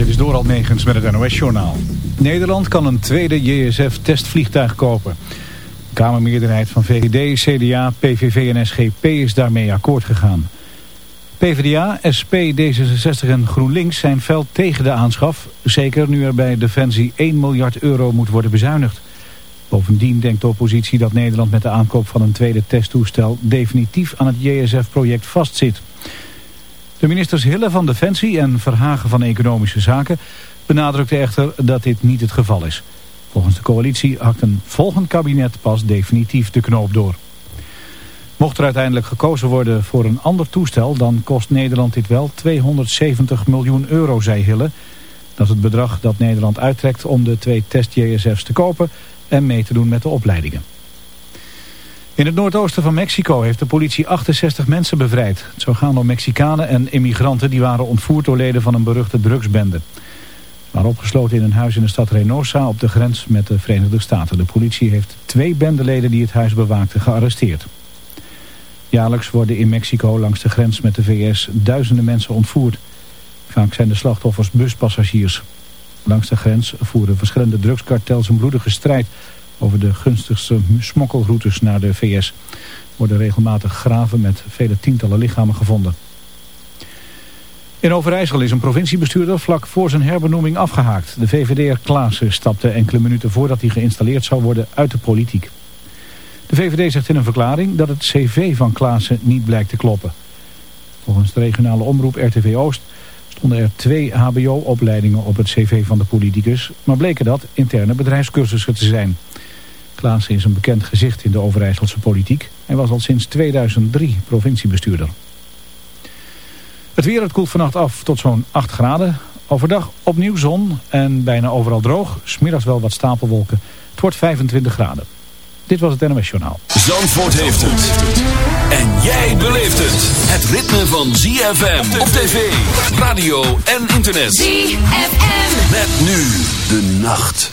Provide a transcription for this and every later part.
Dit is door Almegens met het NOS-journaal. Nederland kan een tweede JSF-testvliegtuig kopen. De Kamermeerderheid van VVD, CDA, PVV en SGP is daarmee akkoord gegaan. PvdA, SP, D66 en GroenLinks zijn fel tegen de aanschaf. Zeker nu er bij Defensie 1 miljard euro moet worden bezuinigd. Bovendien denkt de oppositie dat Nederland met de aankoop van een tweede testtoestel... definitief aan het JSF-project vastzit. De ministers Hille van Defensie en Verhagen van Economische Zaken benadrukten echter dat dit niet het geval is. Volgens de coalitie hakt een volgend kabinet pas definitief de knoop door. Mocht er uiteindelijk gekozen worden voor een ander toestel... dan kost Nederland dit wel 270 miljoen euro, zei Hille. Dat is het bedrag dat Nederland uittrekt om de twee test-JSF's te kopen... en mee te doen met de opleidingen. In het noordoosten van Mexico heeft de politie 68 mensen bevrijd. Het zou gaan om Mexicanen en immigranten die waren ontvoerd door leden van een beruchte drugsbende. Ze waren opgesloten in een huis in de stad Reynosa op de grens met de Verenigde Staten. De politie heeft twee bendeleden die het huis bewaakten gearresteerd. Jaarlijks worden in Mexico langs de grens met de VS duizenden mensen ontvoerd. Vaak zijn de slachtoffers buspassagiers. Langs de grens voeren verschillende drugskartels een bloedige strijd over de gunstigste smokkelroutes naar de VS. worden regelmatig graven met vele tientallen lichamen gevonden. In Overijssel is een provinciebestuurder vlak voor zijn herbenoeming afgehaakt. De VVD'er Klaassen stapte enkele minuten voordat hij geïnstalleerd zou worden uit de politiek. De VVD zegt in een verklaring dat het cv van Klaassen niet blijkt te kloppen. Volgens de regionale omroep RTV Oost stonden er twee hbo-opleidingen op het cv van de politicus... maar bleken dat interne bedrijfscursussen te zijn. Klaassen is een bekend gezicht in de Overijsselse politiek. Hij was al sinds 2003 provinciebestuurder. Het weer het koelt vannacht af tot zo'n 8 graden. Overdag opnieuw zon en bijna overal droog. Smiddags wel wat stapelwolken. Het wordt 25 graden. Dit was het NMS Journaal. Zandvoort heeft het. En jij beleeft het. Het ritme van ZFM op tv, radio en internet. ZFM. Met nu de nacht.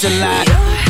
July.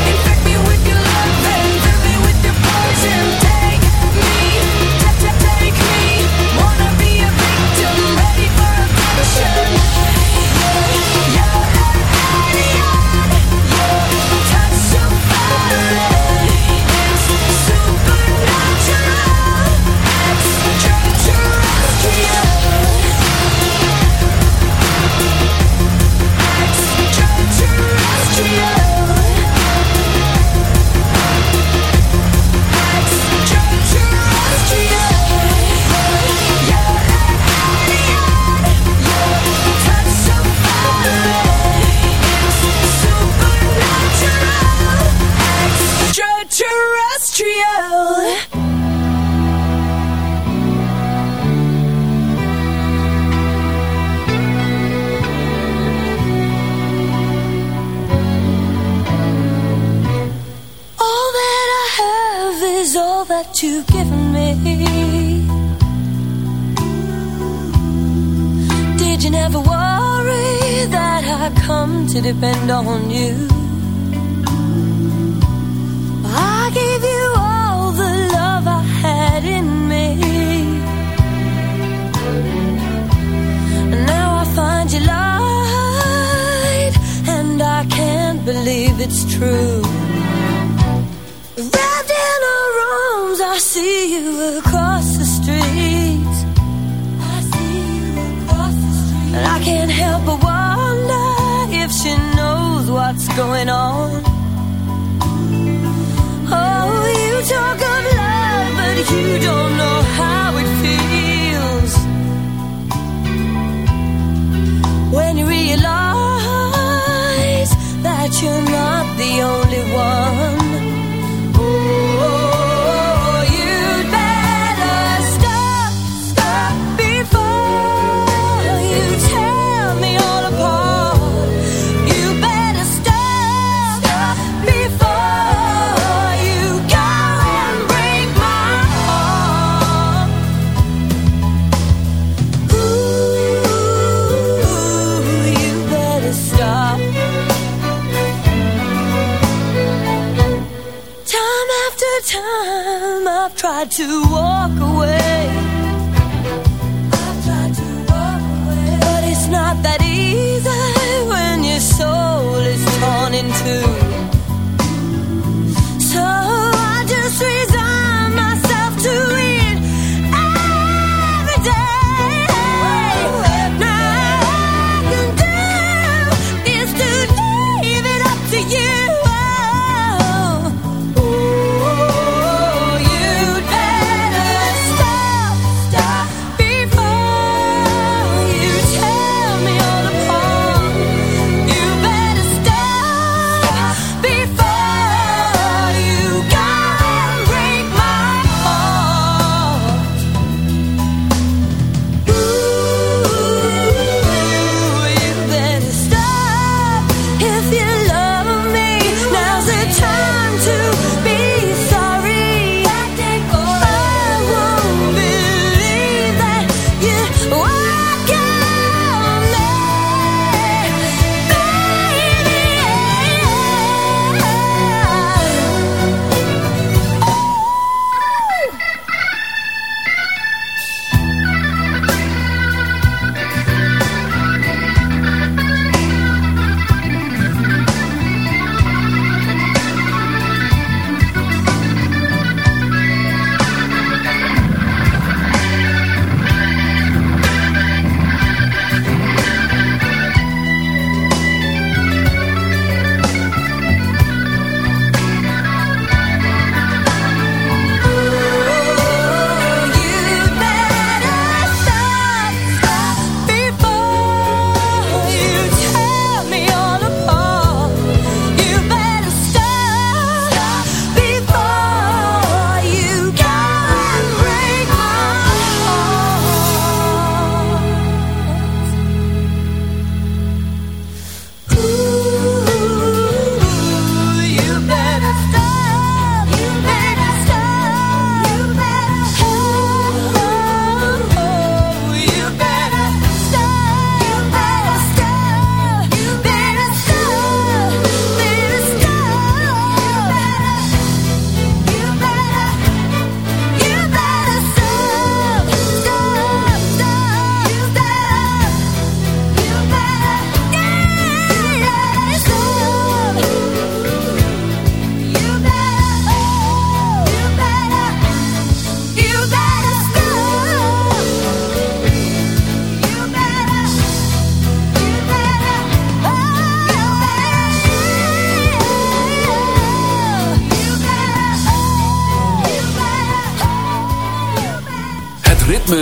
Take me, take me, wanna be a victim, ready for a passion. to depend on you. I gave you all the love I had in me. And now I find you lied, and I can't believe it's true. Wrapped in our arms, I see you again. going on. Oh, you talk of love, but you don't know how. I tried to walk away. I've tried to walk away. But it's not that easy.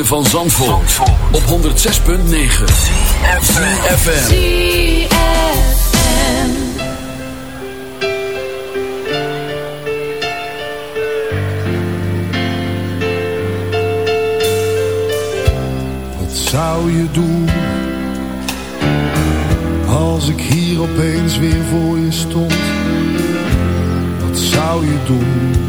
van Zandvoort, Zandvoort. op 106.9 CFFM Wat zou je doen Als ik hier opeens weer voor je stond? Wat zou je doen?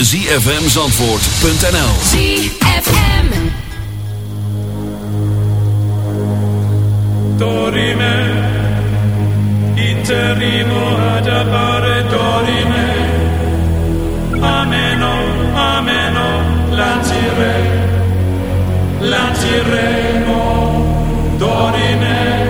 www.zfmzandvoort.nl ZFM. Dorime, interrimo ad appare dorime. Ameno, ameno, lancire, lanciremo, dorime.